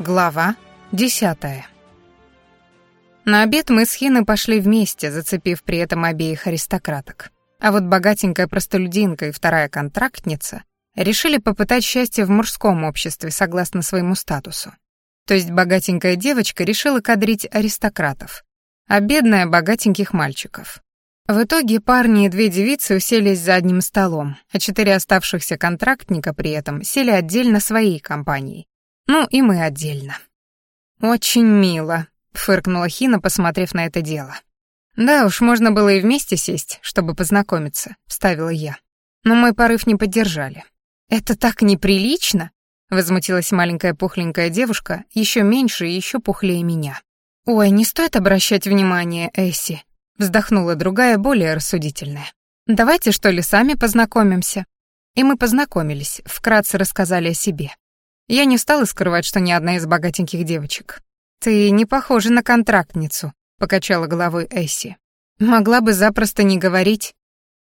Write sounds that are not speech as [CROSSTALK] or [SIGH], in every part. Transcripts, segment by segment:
Глава десятая. На обед мы с Хиной пошли вместе, зацепив при этом обеих аристократок. А вот богатенькая простолюдинка и вторая контрактница решили попытать счастье в мужском обществе согласно своему статусу. То есть богатенькая девочка решила кадрить аристократов, а бедная — богатеньких мальчиков. В итоге парни и две девицы уселись за одним столом, а четыре оставшихся контрактника при этом сели отдельно своей компанией, ну и мы отдельно. Очень мило, фыркнула Хина, посмотрев на это дело. Да уж, можно было и вместе сесть, чтобы познакомиться, вставила я. Но мой порыв не поддержали. Это так неприлично, возмутилась маленькая пухленькая девушка, еще меньше и еще пухлее меня. Ой, не стоит обращать внимание, Эсси, вздохнула другая, более рассудительная. Давайте что ли сами познакомимся. И мы познакомились, вкратце рассказали о себе. Я не стала скрывать, что ни одна из богатеньких девочек. «Ты не похожа на контрактницу», — покачала головой Эсси. «Могла бы запросто не говорить».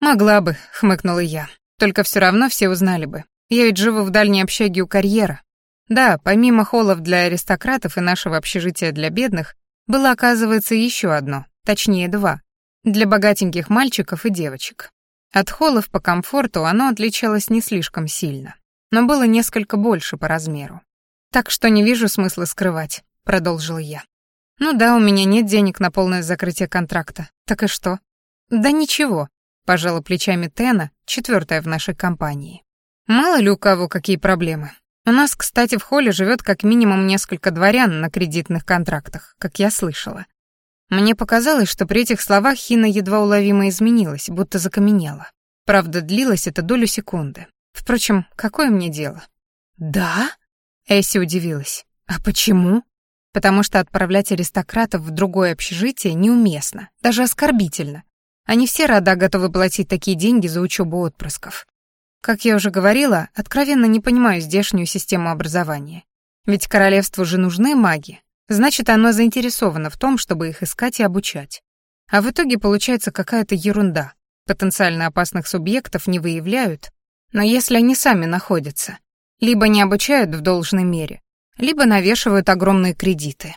«Могла бы», — хмыкнула я. «Только все равно все узнали бы. Я ведь живу в дальней общаге у карьера. Да, помимо холлов для аристократов и нашего общежития для бедных, было, оказывается, еще одно, точнее два, для богатеньких мальчиков и девочек. От холлов по комфорту оно отличалось не слишком сильно но было несколько больше по размеру. «Так что не вижу смысла скрывать», — продолжил я. «Ну да, у меня нет денег на полное закрытие контракта. Так и что?» «Да ничего», — пожала плечами Тена, четвертая в нашей компании. «Мало ли у кого какие проблемы. У нас, кстати, в холле живет как минимум несколько дворян на кредитных контрактах, как я слышала». Мне показалось, что при этих словах Хина едва уловимо изменилась, будто закаменела. Правда, длилось это долю секунды. Впрочем, какое мне дело? Да? Эсси удивилась. А почему? Потому что отправлять аристократов в другое общежитие неуместно, даже оскорбительно. Они все рада готовы платить такие деньги за учебу отпрысков. Как я уже говорила, откровенно не понимаю здешнюю систему образования. Ведь королевству же нужны маги, значит, оно заинтересовано в том, чтобы их искать и обучать. А в итоге получается какая-то ерунда. Потенциально опасных субъектов не выявляют, но если они сами находятся, либо не обучают в должной мере, либо навешивают огромные кредиты.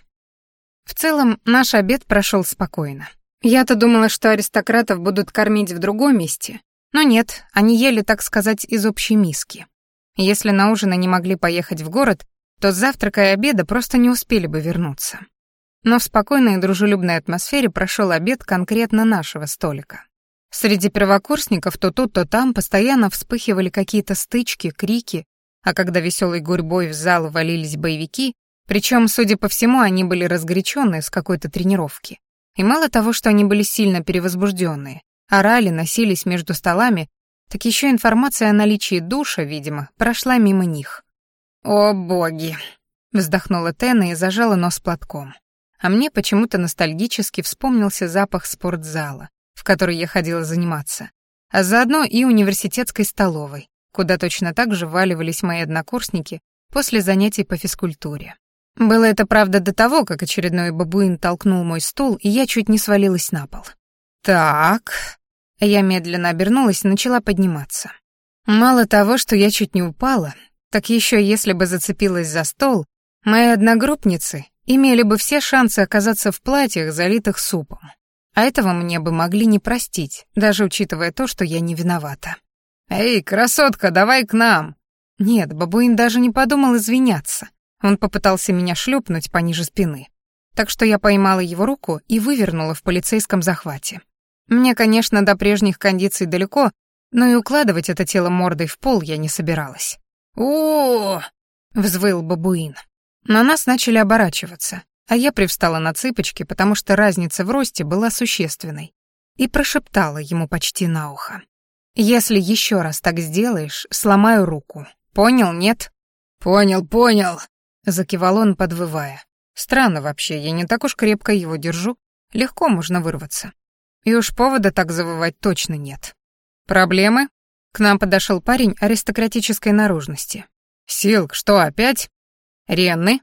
В целом, наш обед прошел спокойно. Я-то думала, что аристократов будут кормить в другом месте, но нет, они ели, так сказать, из общей миски. Если на ужин они могли поехать в город, то с завтрака и обеда просто не успели бы вернуться. Но в спокойной и дружелюбной атмосфере прошел обед конкретно нашего столика. Среди первокурсников то тут, то там постоянно вспыхивали какие-то стычки, крики, а когда веселой гурьбой в зал валились боевики, причем, судя по всему, они были разгоряченные с какой-то тренировки. И мало того, что они были сильно перевозбужденные, орали, носились между столами, так еще информация о наличии душа, видимо, прошла мимо них. «О, боги!» — вздохнула Тена и зажала нос платком. А мне почему-то ностальгически вспомнился запах спортзала, которой я ходила заниматься, а заодно и университетской столовой, куда точно так же валивались мои однокурсники после занятий по физкультуре. Было это, правда, до того, как очередной бабуин толкнул мой стул, и я чуть не свалилась на пол. «Так...» Я медленно обернулась и начала подниматься. Мало того, что я чуть не упала, так еще если бы зацепилась за стол, мои одногруппницы имели бы все шансы оказаться в платьях, залитых супом. А этого мне бы могли не простить, даже учитывая то, что я не виновата. «Эй, красотка, давай к нам!» Нет, бабуин даже не подумал извиняться. Он попытался меня шлепнуть пониже спины. Так что я поймала его руку и вывернула в полицейском захвате. Мне, конечно, до прежних кондиций далеко, но и укладывать это тело мордой в пол я не собиралась. о, -о, -о! взвыл бабуин. На нас начали оборачиваться, а я привстала на цыпочки, потому что разница в росте была существенной, и прошептала ему почти на ухо. «Если еще раз так сделаешь, сломаю руку. Понял, нет?» «Понял, понял», — закивал он, подвывая. «Странно вообще, я не так уж крепко его держу. Легко можно вырваться. И уж повода так завывать точно нет. Проблемы?» К нам подошел парень аристократической наружности. «Силк, что опять?» «Ренны?»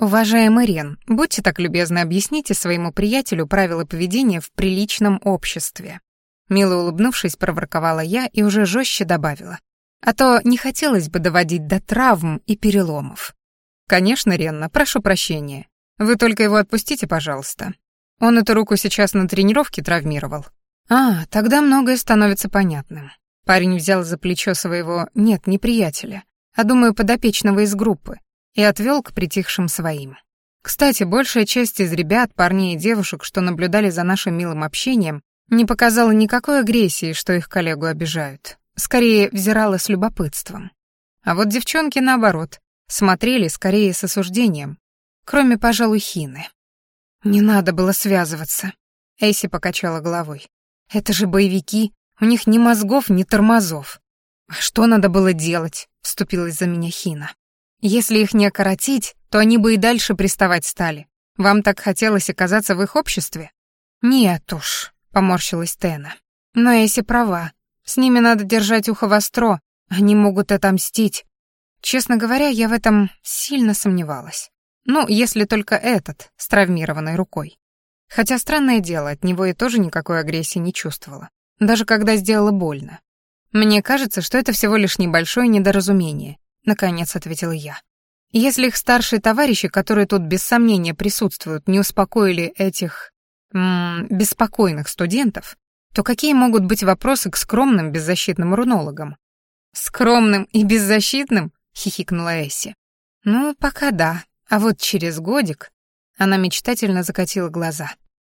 Уважаемый Рен, будьте так любезны, объясните своему приятелю правила поведения в приличном обществе. Мило улыбнувшись, проворковала я и уже жестче добавила. А то не хотелось бы доводить до травм и переломов. Конечно, Ренна, прошу прощения. Вы только его отпустите, пожалуйста. Он эту руку сейчас на тренировке травмировал. А, тогда многое становится понятным. Парень взял за плечо своего, нет, не приятеля, а, думаю, подопечного из группы, и отвел к притихшим своим. Кстати, большая часть из ребят, парней и девушек, что наблюдали за нашим милым общением, не показала никакой агрессии, что их коллегу обижают. Скорее, взирала с любопытством. А вот девчонки, наоборот, смотрели скорее с осуждением, кроме, пожалуй, Хины. «Не надо было связываться», — Эйси покачала головой. «Это же боевики, у них ни мозгов, ни тормозов». «А что надо было делать?» — вступилась за меня Хина. Если их не окоротить, то они бы и дальше приставать стали. Вам так хотелось оказаться в их обществе? Нет уж, поморщилась Тена. Но Эси права. С ними надо держать ухо востро, они могут отомстить. Честно говоря, я в этом сильно сомневалась. Ну, если только этот, с травмированной рукой. Хотя странное дело, от него я тоже никакой агрессии не чувствовала. Даже когда сделала больно. Мне кажется, что это всего лишь небольшое недоразумение, Наконец ответил я. Если их старшие товарищи, которые тут без сомнения присутствуют, не успокоили этих... М -м, беспокойных студентов, то какие могут быть вопросы к скромным беззащитным рунологам? «Скромным и беззащитным?» — хихикнула Эсси. «Ну, пока да. А вот через годик...» Она мечтательно закатила глаза.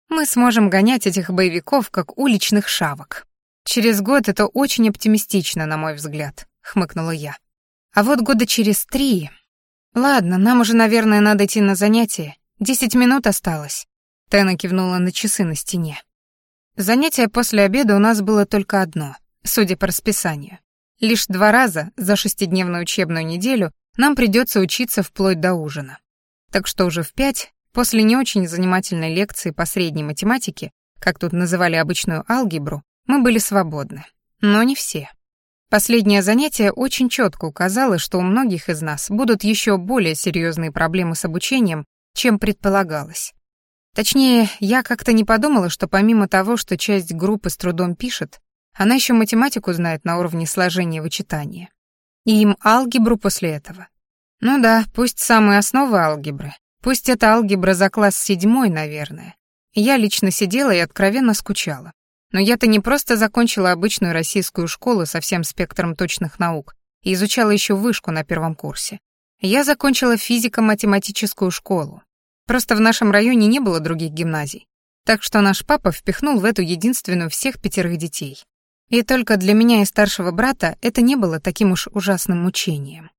«Мы сможем гонять этих боевиков, как уличных шавок. Через год это очень оптимистично, на мой взгляд», — хмыкнула я. А вот года через три... Ладно, нам уже, наверное, надо идти на занятия. Десять минут осталось. Тена кивнула на часы на стене. Занятие после обеда у нас было только одно, судя по расписанию. Лишь два раза за шестидневную учебную неделю нам придется учиться вплоть до ужина. Так что уже в пять, после не очень занимательной лекции по средней математике, как тут называли обычную алгебру, мы были свободны. Но не все. Последнее занятие очень четко указало, что у многих из нас будут еще более серьезные проблемы с обучением, чем предполагалось. Точнее, я как-то не подумала, что помимо того, что часть группы с трудом пишет, она еще математику знает на уровне сложения и вычитания. И им алгебру после этого. Ну да, пусть самые основы алгебры. Пусть это алгебра за класс седьмой, наверное. Я лично сидела и откровенно скучала. Но я-то не просто закончила обычную российскую школу со всем спектром точных наук и изучала еще вышку на первом курсе. Я закончила физико-математическую школу. Просто в нашем районе не было других гимназий. Так что наш папа впихнул в эту единственную всех пятерых детей. И только для меня и старшего брата это не было таким уж ужасным мучением.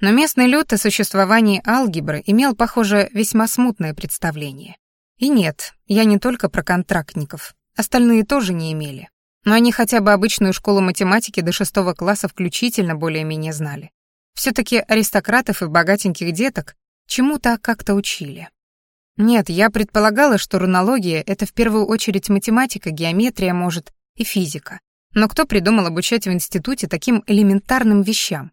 Но местный люд о существовании алгебры имел, похоже, весьма смутное представление. И нет, я не только про контрактников, Остальные тоже не имели. Но они хотя бы обычную школу математики до шестого класса включительно более-менее знали. все таки аристократов и богатеньких деток чему-то как-то учили. Нет, я предполагала, что рунология — это в первую очередь математика, геометрия, может, и физика. Но кто придумал обучать в институте таким элементарным вещам?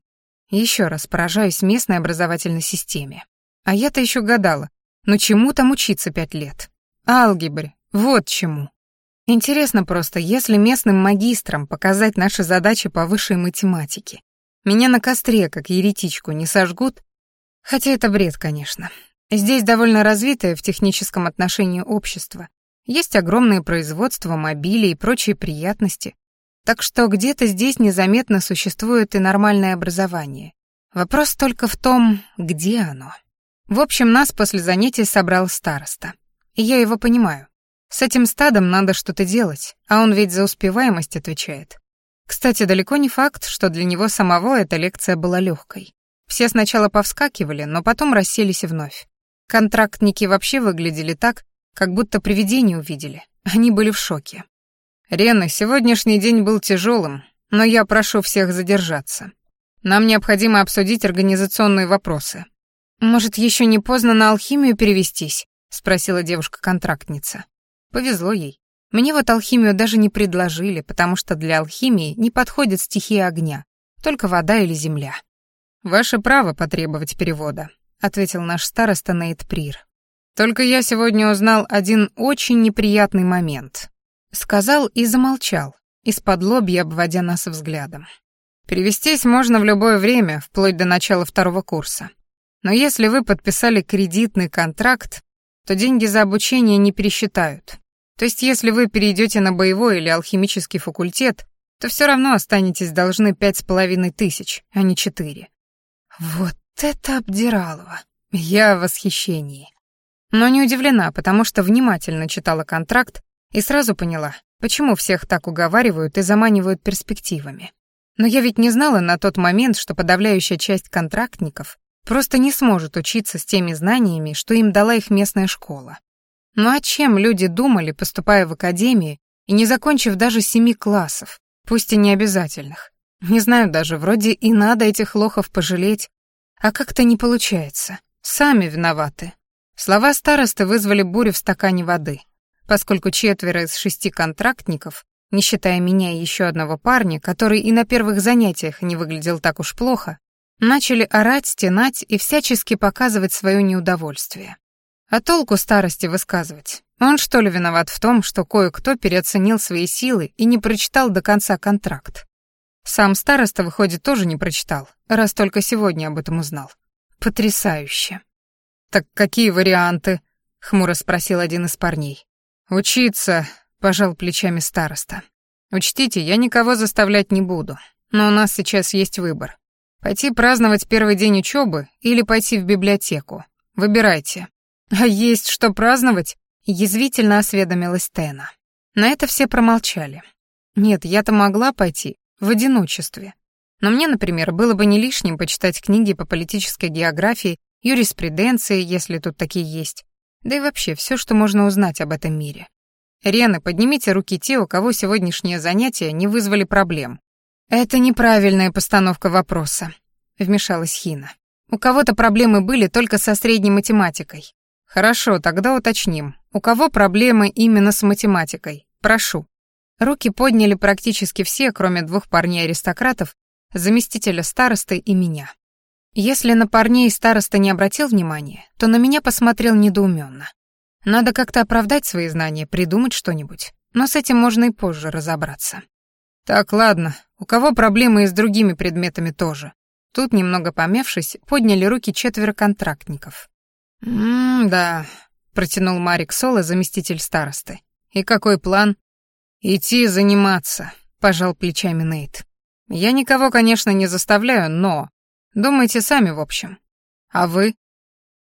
Еще раз поражаюсь местной образовательной системе. А я-то еще гадала, но ну чему там учиться пять лет? Алгебре, вот чему. Интересно просто, если местным магистрам показать наши задачи по высшей математике, меня на костре, как еретичку, не сожгут? Хотя это бред, конечно. Здесь довольно развитое в техническом отношении общество. Есть огромные производства, мобили и прочие приятности. Так что где-то здесь незаметно существует и нормальное образование. Вопрос только в том, где оно. В общем, нас после занятий собрал староста. И я его понимаю. С этим стадом надо что-то делать, а он ведь за успеваемость отвечает. Кстати, далеко не факт, что для него самого эта лекция была легкой. Все сначала повскакивали, но потом расселись вновь. Контрактники вообще выглядели так, как будто привидение увидели. Они были в шоке. «Рена, сегодняшний день был тяжелым, но я прошу всех задержаться. Нам необходимо обсудить организационные вопросы». «Может, еще не поздно на алхимию перевестись?» — спросила девушка-контрактница. Повезло ей. Мне вот алхимию даже не предложили, потому что для алхимии не подходит стихия огня, только вода или земля. «Ваше право потребовать перевода», — ответил наш староста Нейт Прир. «Только я сегодня узнал один очень неприятный момент». Сказал и замолчал, из-под лобья обводя нас взглядом. «Перевестись можно в любое время, вплоть до начала второго курса. Но если вы подписали кредитный контракт, то деньги за обучение не пересчитают. То есть, если вы перейдете на боевой или алхимический факультет, то все равно останетесь должны пять с половиной тысяч, а не четыре. Вот это обдиралово. Я в восхищении. Но не удивлена, потому что внимательно читала контракт и сразу поняла, почему всех так уговаривают и заманивают перспективами. Но я ведь не знала на тот момент, что подавляющая часть контрактников просто не сможет учиться с теми знаниями, что им дала их местная школа. Ну а чем люди думали, поступая в академии и не закончив даже семи классов, пусть и не обязательных, Не знаю даже, вроде и надо этих лохов пожалеть, а как-то не получается. Сами виноваты. Слова старосты вызвали бурю в стакане воды, поскольку четверо из шести контрактников, не считая меня и еще одного парня, который и на первых занятиях не выглядел так уж плохо, начали орать, стенать и всячески показывать свое неудовольствие. А Толку старости высказывать. Он что ли виноват в том, что кое-кто переоценил свои силы и не прочитал до конца контракт? Сам староста, выходит, тоже не прочитал, раз только сегодня об этом узнал. Потрясающе. «Так какие варианты?» — хмуро спросил один из парней. «Учиться», — пожал плечами староста. «Учтите, я никого заставлять не буду, но у нас сейчас есть выбор. Пойти праздновать первый день учебы или пойти в библиотеку. Выбирайте. А «Есть что праздновать?» — язвительно осведомилась Тена. На это все промолчали. Нет, я-то могла пойти в одиночестве. Но мне, например, было бы не лишним почитать книги по политической географии, юриспруденции, если тут такие есть, да и вообще все, что можно узнать об этом мире. Рены, поднимите руки те, у кого сегодняшние занятия не вызвали проблем. Это неправильная постановка вопроса, вмешалась Хина. У кого-то проблемы были только со средней математикой, Хорошо, тогда уточним. У кого проблемы именно с математикой? Прошу. Руки подняли практически все, кроме двух парней-аристократов, заместителя старосты и меня. Если на парней староста не обратил внимания, то на меня посмотрел недоуменно. Надо как-то оправдать свои знания, придумать что-нибудь. Но с этим можно и позже разобраться. Так, ладно, у кого проблемы и с другими предметами тоже? Тут, немного помявшись, подняли руки четверо контрактников. «Да», — протянул Марик Соло, заместитель старосты. «И какой план?» «Идти заниматься», — пожал плечами Нейт. «Я никого, конечно, не заставляю, но... Думайте сами, в общем. А вы?»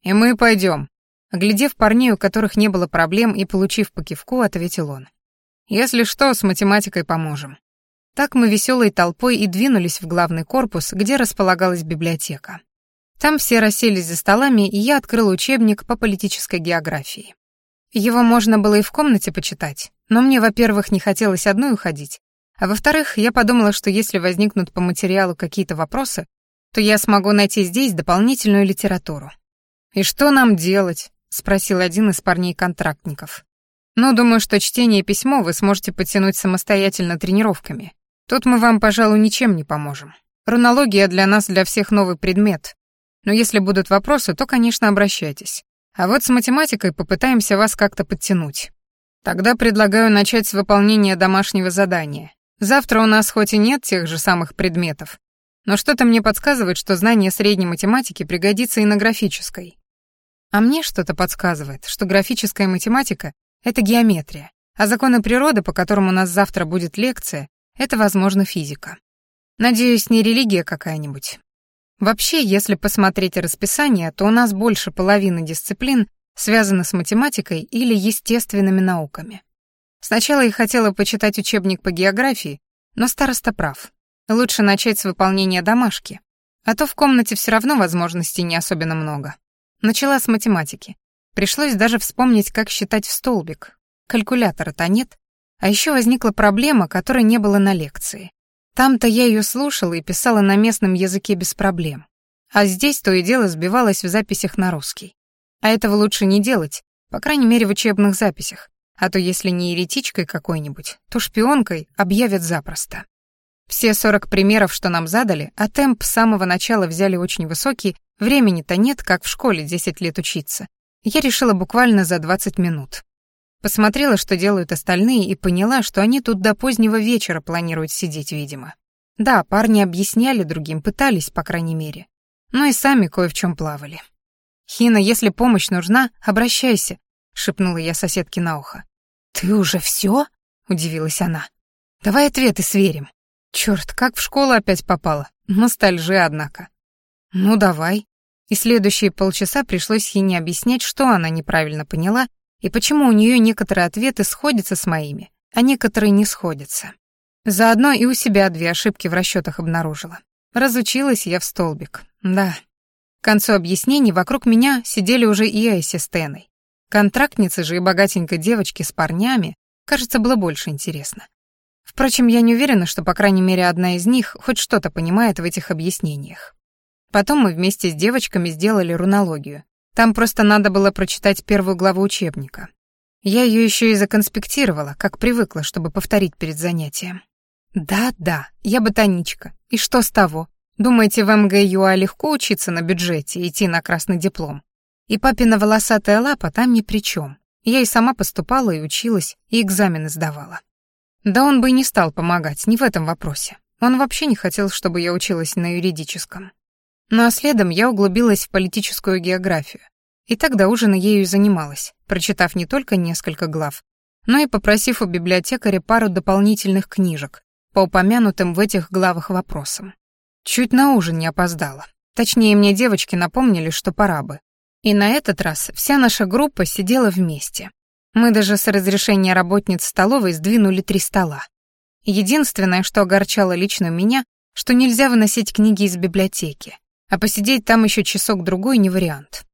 «И мы пойдем. Глядев парней, у которых не было проблем, и получив по кивку, ответил он. «Если что, с математикой поможем». Так мы веселой толпой и двинулись в главный корпус, где располагалась библиотека. Там все расселись за столами, и я открыл учебник по политической географии. Его можно было и в комнате почитать, но мне, во-первых, не хотелось одной уходить, а во-вторых, я подумала, что если возникнут по материалу какие-то вопросы, то я смогу найти здесь дополнительную литературу. «И что нам делать?» — спросил один из парней-контрактников. «Ну, думаю, что чтение и письмо вы сможете подтянуть самостоятельно тренировками. Тут мы вам, пожалуй, ничем не поможем. Рунология для нас для всех новый предмет, но если будут вопросы, то, конечно, обращайтесь. А вот с математикой попытаемся вас как-то подтянуть. Тогда предлагаю начать с выполнения домашнего задания. Завтра у нас хоть и нет тех же самых предметов, но что-то мне подсказывает, что знание средней математики пригодится и на графической. А мне что-то подсказывает, что графическая математика — это геометрия, а законы природы, по которым у нас завтра будет лекция, это, возможно, физика. Надеюсь, не религия какая-нибудь. Вообще, если посмотреть расписание, то у нас больше половины дисциплин связаны с математикой или естественными науками. Сначала я хотела почитать учебник по географии, но староста прав. Лучше начать с выполнения домашки, а то в комнате все равно возможностей не особенно много. Начала с математики. Пришлось даже вспомнить, как считать в столбик. Калькулятора-то нет. А еще возникла проблема, которой не было на лекции. Там то я ее слушала и писала на местном языке без проблем. А здесь то и дело сбивалась в записях на русский. А этого лучше не делать, по крайней мере, в учебных записях. А то если не еретичкой какой-нибудь, то шпионкой объявят запросто. Все 40 примеров, что нам задали, а темп с самого начала взяли очень высокий, времени-то нет, как в школе 10 лет учиться. Я решила буквально за 20 минут. Посмотрела, что делают остальные, и поняла, что они тут до позднего вечера планируют сидеть, видимо. Да, парни объясняли другим, пытались, по крайней мере. Но и сами кое в чем плавали. «Хина, если помощь нужна, обращайся», — шепнула я соседке на ухо. «Ты уже все? удивилась она. «Давай ответы сверим». Черт, как в школу опять попала. Ностальжи, однако. «Ну, давай». И следующие полчаса пришлось Хине объяснять, что она неправильно поняла и почему у нее некоторые ответы сходятся с моими, а некоторые не сходятся. Заодно и у себя две ошибки в расчетах обнаружила. Разучилась я в столбик. Да. К концу объяснений вокруг меня сидели уже и Айси с Теной. Контрактницы же и богатенькой девочки с парнями, кажется, было больше интересно. Впрочем, я не уверена, что, по крайней мере, одна из них хоть что-то понимает в этих объяснениях. Потом мы вместе с девочками сделали рунологию, там просто надо было прочитать первую главу учебника. Я ее еще и законспектировала, как привыкла, чтобы повторить перед занятием. Да-да, я ботаничка. И что с того? Думаете, в МГЮА легко учиться на бюджете и идти на красный диплом? И папина волосатая лапа там ни при чем. Я и сама поступала, и училась, и экзамены сдавала. Да он бы и не стал помогать, не в этом вопросе. Он вообще не хотел, чтобы я училась на юридическом. Ну а следом я углубилась в политическую географию. И тогда ужина ею занималась, прочитав не только несколько глав, но и попросив у библиотекаря пару дополнительных книжек по упомянутым в этих главах вопросам. Чуть на ужин не опоздала. Точнее, мне девочки напомнили, что пора бы. И на этот раз вся наша группа сидела вместе. Мы даже с разрешения работниц столовой сдвинули три стола. Единственное, что огорчало лично меня, что нельзя выносить книги из библиотеки. а посидеть там еще часок-другой не вариант.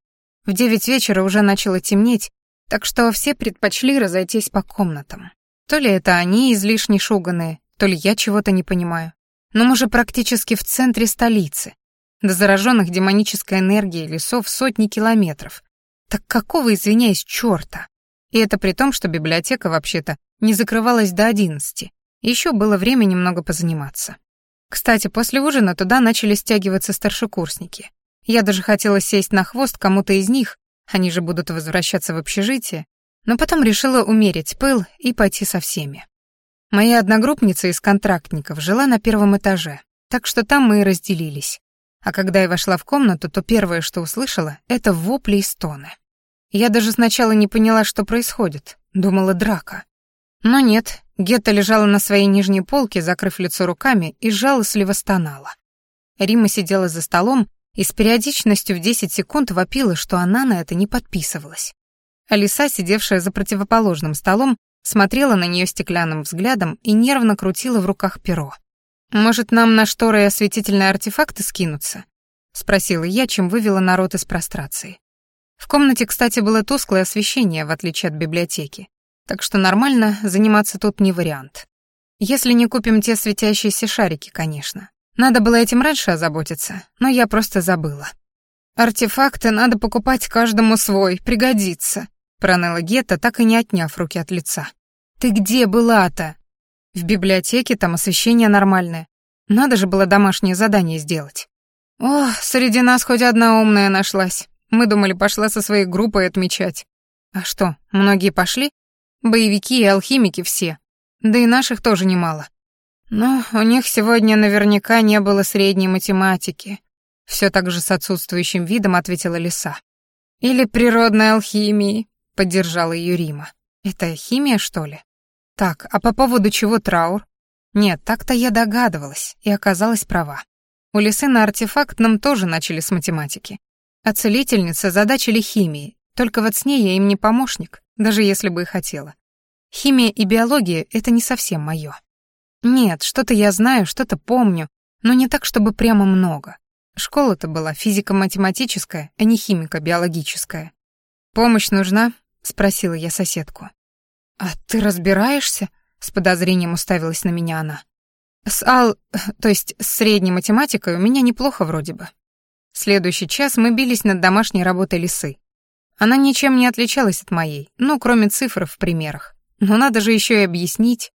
В девять вечера уже начало темнеть, так что все предпочли разойтись по комнатам. То ли это они излишне шуганные, то ли я чего-то не понимаю. Но мы же практически в центре столицы. До зараженных демонической энергией лесов сотни километров. Так какого, извиняюсь, черта? И это при том, что библиотека, вообще-то, не закрывалась до одиннадцати. Еще было время немного позаниматься. Кстати, после ужина туда начали стягиваться старшекурсники. Я даже хотела сесть на хвост кому-то из них, они же будут возвращаться в общежитие, но потом решила умерить пыл и пойти со всеми. Моя одногруппница из контрактников жила на первом этаже, так что там мы и разделились. А когда я вошла в комнату, то первое, что услышала, это вопли и стоны. Я даже сначала не поняла, что происходит, думала драка. Но нет, Гетта лежала на своей нижней полке, закрыв лицо руками, и жалостливо стонала. Рима сидела за столом и с периодичностью в 10 секунд вопила, что она на это не подписывалась. Алиса, сидевшая за противоположным столом, смотрела на нее стеклянным взглядом и нервно крутила в руках перо. «Может, нам на шторы и осветительные артефакты скинуться?» — спросила я, чем вывела народ из прострации. В комнате, кстати, было тусклое освещение, в отличие от библиотеки так что нормально заниматься тут не вариант. Если не купим те светящиеся шарики, конечно. Надо было этим раньше озаботиться, но я просто забыла. «Артефакты надо покупать каждому свой, пригодится», — проныла Гетта, так и не отняв руки от лица. «Ты где была-то?» «В библиотеке, там освещение нормальное. Надо же было домашнее задание сделать». «О, среди нас хоть одна умная нашлась. Мы думали, пошла со своей группой отмечать». «А что, многие пошли?» боевики и алхимики все, да и наших тоже немало. Но у них сегодня наверняка не было средней математики. Все так же с отсутствующим видом ответила Лиса. Или природной алхимии, поддержала ее Рима. Это химия, что ли? Так, а по поводу чего траур? Нет, так-то я догадывалась и оказалась права. У Лисы на артефакт нам тоже начали с математики. А целительницы задачили химии, только вот с ней я им не помощник даже если бы и хотела. Химия и биология — это не совсем мое. Нет, что-то я знаю, что-то помню, но не так, чтобы прямо много. Школа-то была физико-математическая, а не химико-биологическая. «Помощь нужна?» — спросила я соседку. «А ты разбираешься?» — с подозрением уставилась на меня она. «С ал... [LAUGHS] то есть с средней математикой у меня неплохо вроде бы». Следующий час мы бились над домашней работой лисы. Она ничем не отличалась от моей, ну, кроме цифр в примерах. Но надо же еще и объяснить,